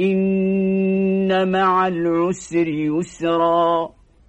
إن مع العسر يسرا.